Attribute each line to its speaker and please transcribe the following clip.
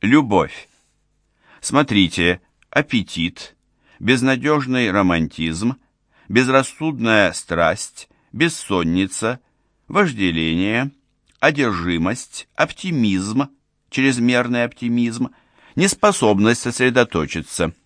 Speaker 1: Любовь. Смотрите, аппетит, безнадежный романтизм, безрассудная страсть, бессонница, вожделение, одержимость, оптимизм, чрезмерный оптимизм, неспособность сосредоточиться –